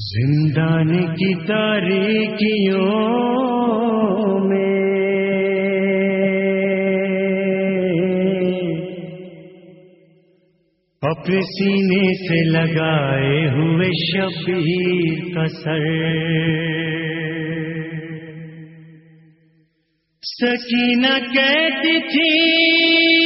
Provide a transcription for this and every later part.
زندان کی تاریکیوں میں اپنے سینے سے لگائے ہوئے شبیر کا سر۔ سکینہ کہتی تھی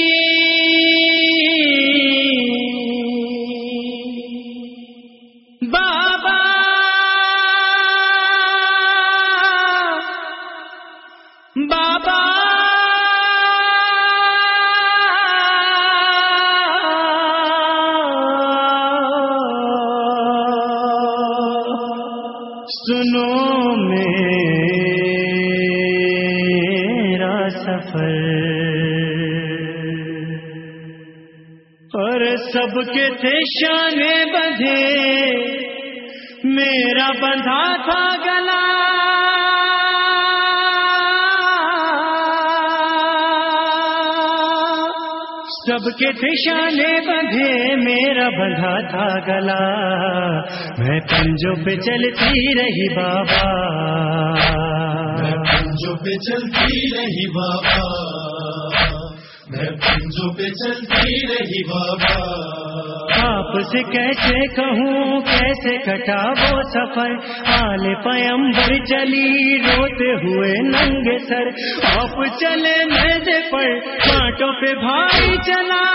سنو میرا سفر۔ اور سب کے تھے شانے بندھے میرا بندھا تھا گلا۔ سب کے تھے بندھے میرا بندھا تھا گلا۔ میں پنجوں پہ چلتی رہی بابا۔ میں پنجوں پہ چلتی رہی بابا۔ میں پنجوں پہ چلتی رہی بابا۔ آپ سے کیسے کہوں، کیسے کٹا وہ سفر؟ آل پیمبر چلی، روتے ہوئے ننگے سر۔ آپ چلے میدے پر کانٹوں پہ بھائی چلا۔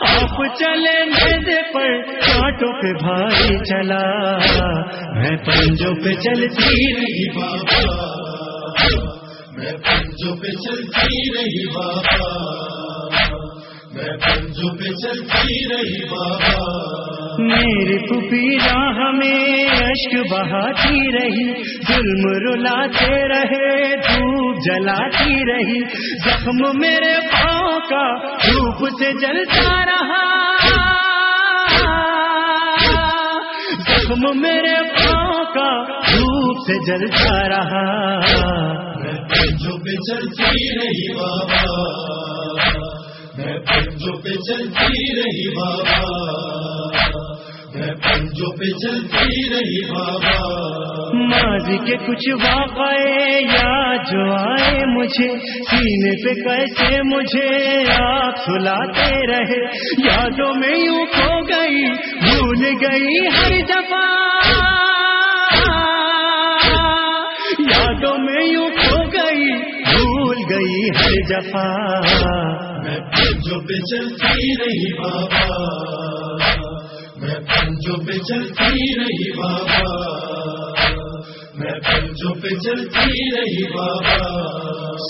آپ چلے میدے پر کانٹوں پہ بھائی چلا۔ میں پنجوں پہ چلتی رہی بابا۔ میں پنجوں پہ چلتی رہی بابا۔ میں پنجوں پہ چلتی رہی بابا میری پپی راہ میں اشک بہاتی رہی ظلم رلاتے رہے دھوپ جلاتی رہی۔ زخم میرے پاؤں کا دھوپ سے جلتا رہا۔ زخم میرے پاؤں کا دھوپ سے جلتا رہا۔ میں پنجوں پہ چلتی رہی بابا میں پنجوں پہ چلتی رہی بابا۔ میں پنجوں پہ چلتی رہی بابا۔ ماضی کے کچھ واقعے یاد جو آئے مجھے سینے پہ کیسے مجھے آپ سلاتے رہے۔ یادوں میں یوں کھو گئی بھول گئی ہر دفعہ۔ یادوں میں یوں کھو گئی بھول گئی ہر دفعہ۔ میں پنجوں پہ چلتی رہی بابا، میں پنجوں پہ چلتی رہی بابا، میں پنجوں پہ چلتی رہی بابا۔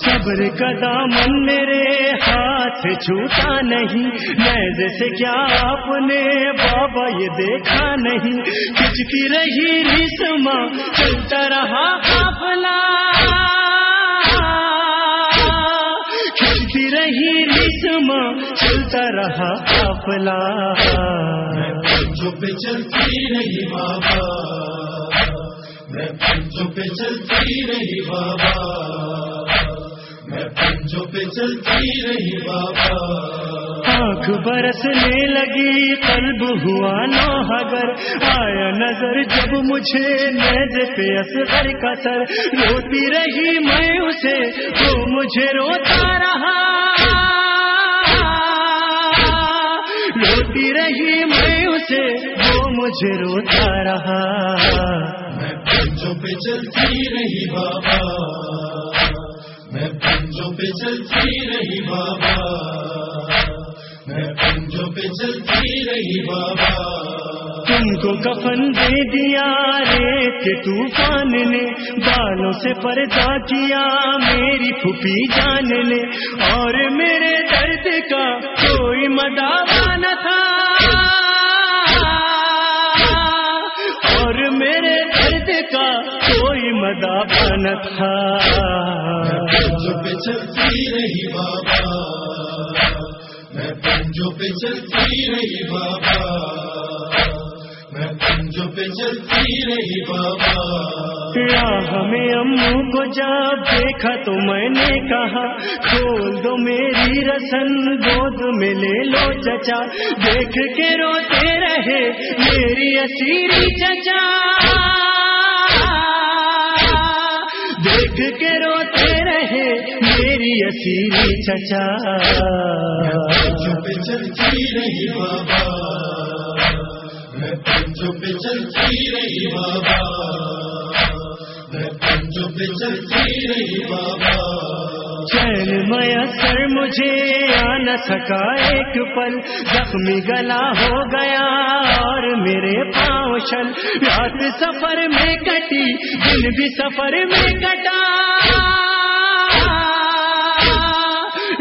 صبر کا دامن میرے ہاتھ چھوٹا نہیں میں سے کیا آپ نے بابا یہ دیکھا نہیں؟ کھچتی رہی رسما چلتا رہا قافلہ رہا پنجوں پہ چلتی رہی بابا۔ میں پنجوں پہ چلتی رہی بابا۔ میں پنجوں پہ چلتی رہی بابا۔ آنکھ برسنے لگی قلب ہوا نو اگر آیا نظر جب مجھے نیز پہ اصغر کا سر۔ روتی رہی میں اسے وہ مجھے روتا رہا۔ روتی رہی میں اسے وہ مجھے روتا رہا۔ میں پنجوں پہ چلتی رہی بابا۔ میں پنجوں پہ چلتی رہی بابا۔ میں پنجوں پہ چلتی رہی بابا۔ تم کو کفن دے دیا ریت کے طوفان نے بالوں سے پردہ کیا میری پھوپھی جان نے اور میرے درد کا کوئی مداوا نہ تھا۔ مداوا نہ تھا۔ چلتی رہی بابا میں پنجوں پہ چلتی رہی بابا میں پنجوں پہ چلتی رہی بابا۔ راہ میں امو کو جب دیکھا تو میں نے کہا کھول دو میری رسن گود میں لے لو چچا۔ دیکھ کے روتے رہے میری اسیری چچا۔ چچا۔ چلتی رہی بابا۔ میں پنجوں پہ چلتی رہی بابا۔ میں پنجوں پہ چلتی رہی بابا۔ چین میسر مجھے آ نہ سکا ایک پل۔ زخمی گلا ہو گیا اور میرے پاؤں چل رات سفر میں کٹی دن بھی سفر میں کٹا۔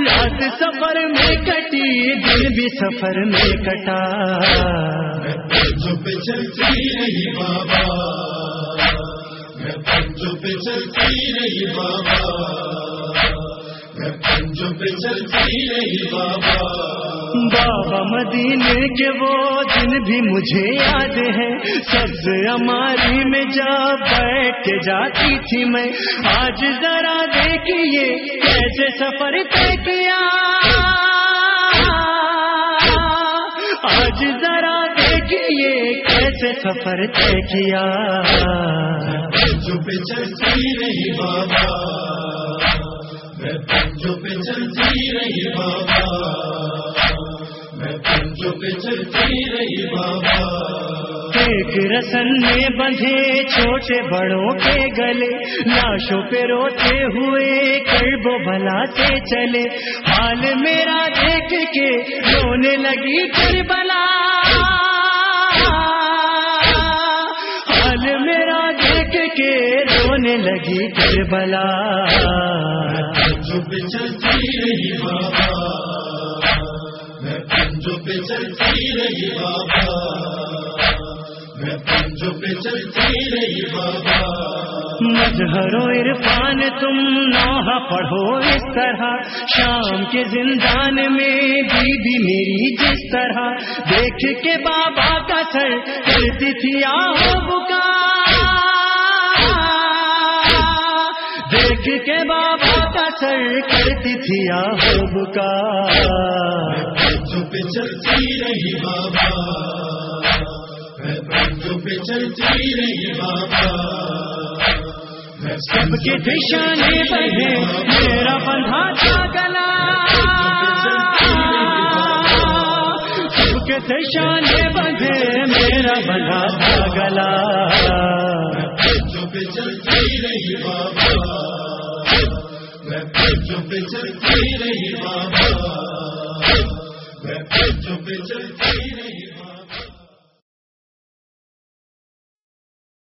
رات سفر میں کٹی دن بھی سفر میں کٹا۔ میں پہ چلتی رہی بابا۔ میں پہ چلتی رہی بابا۔ چلتی رہی بابا بابا مدینے کے وہ دن بھی مجھے یاد ہے۔ سبز ہماری میں جا بیٹھ کے جاتی تھی میں، آج ذرا دیکھیے کیسے سفر طے کیا۔ آج ذرا دیکھیے کیسے سفر طے کیا۔ پنجوں پہ چلتی رہی بابا۔ میں پنجوں پہ چلتی رہی بابا، میں پنجوں پہ چلتی رہی بابا۔ ایک رسن میں بندھے چھوٹے بڑوں کے گلے، لاشوں پہ روتے ہوئے کربو بھلا سے چلے۔ حال میرا دیکھ کے رونے لگی کربلا۔ حال میرا دیکھ کے رونے لگی کربلا پہ چلتی رہی بابا۔ میں پنجوں پہ چلتی رہی بابا۔ میں پنجوں پہ چلتی رہی بابا۔ مظہر و عرفان تم نوحہ پڑھو اس طرح۔ شام کے زندان میں بی بی میری جس طرح۔ دیکھ کے بابا کا سر کرتی تھی آہو بکا دیکھ کے بابا کا سر کرتی تھی پنجوں پہ چلتی رہی بابا۔ پہ چلتی رہی بابا۔ سب کے دشانے بڑھے میرا بندھا تھا گلا۔ سب کے دشانے بندھے میرا بندھا تھا گلا۔ پنجوں